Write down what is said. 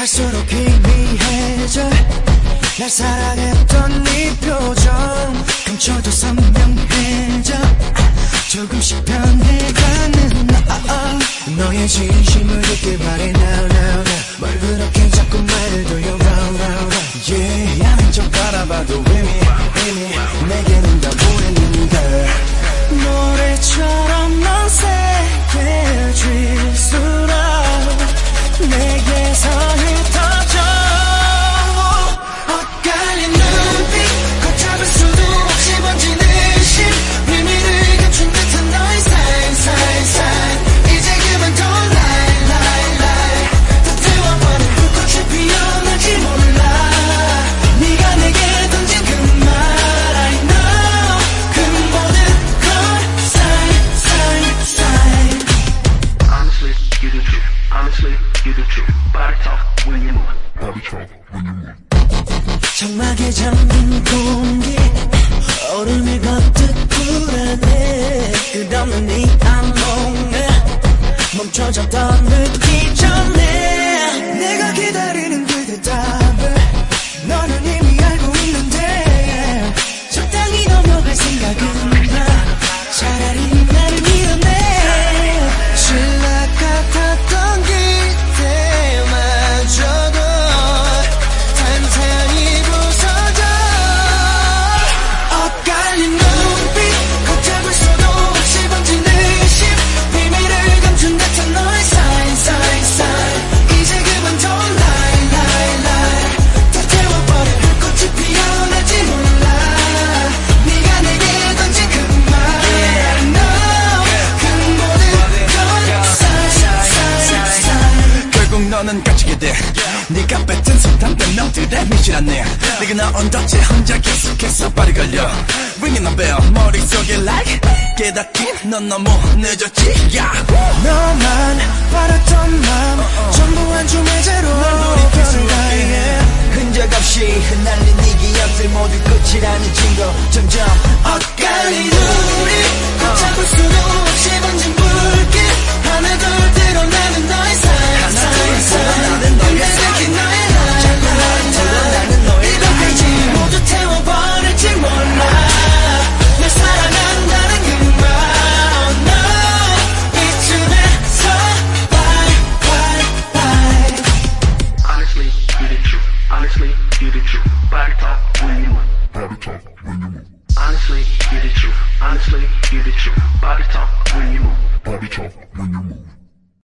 갈수록 희미해져. 날 사랑했던 네 표정 감춰도 선명해져. 조금씩 변해가는 어, 어. 너의 진심을 듣길 바래. Now now now honestly, you the truth Body talk when you move Body talk when you move 장막에 잠긴 공기 얼음이 겉듯 불안해 끝없는 이 악몽에 멈춰졌던 들 네가 뱉은 속담들 너들의 미실한네 내가 나온 덫에 혼자 계속해서 빨리 걸려 Ringing a bell 머릿속에 like 깨닫기 넌 너무 늦었지 yeah. 너만 바랐던 맘 uh -uh. 전부 한줌의 제로 when. Honestly, you the truth. Honestly, you the truth. Body talk when you move. Body talk when you move.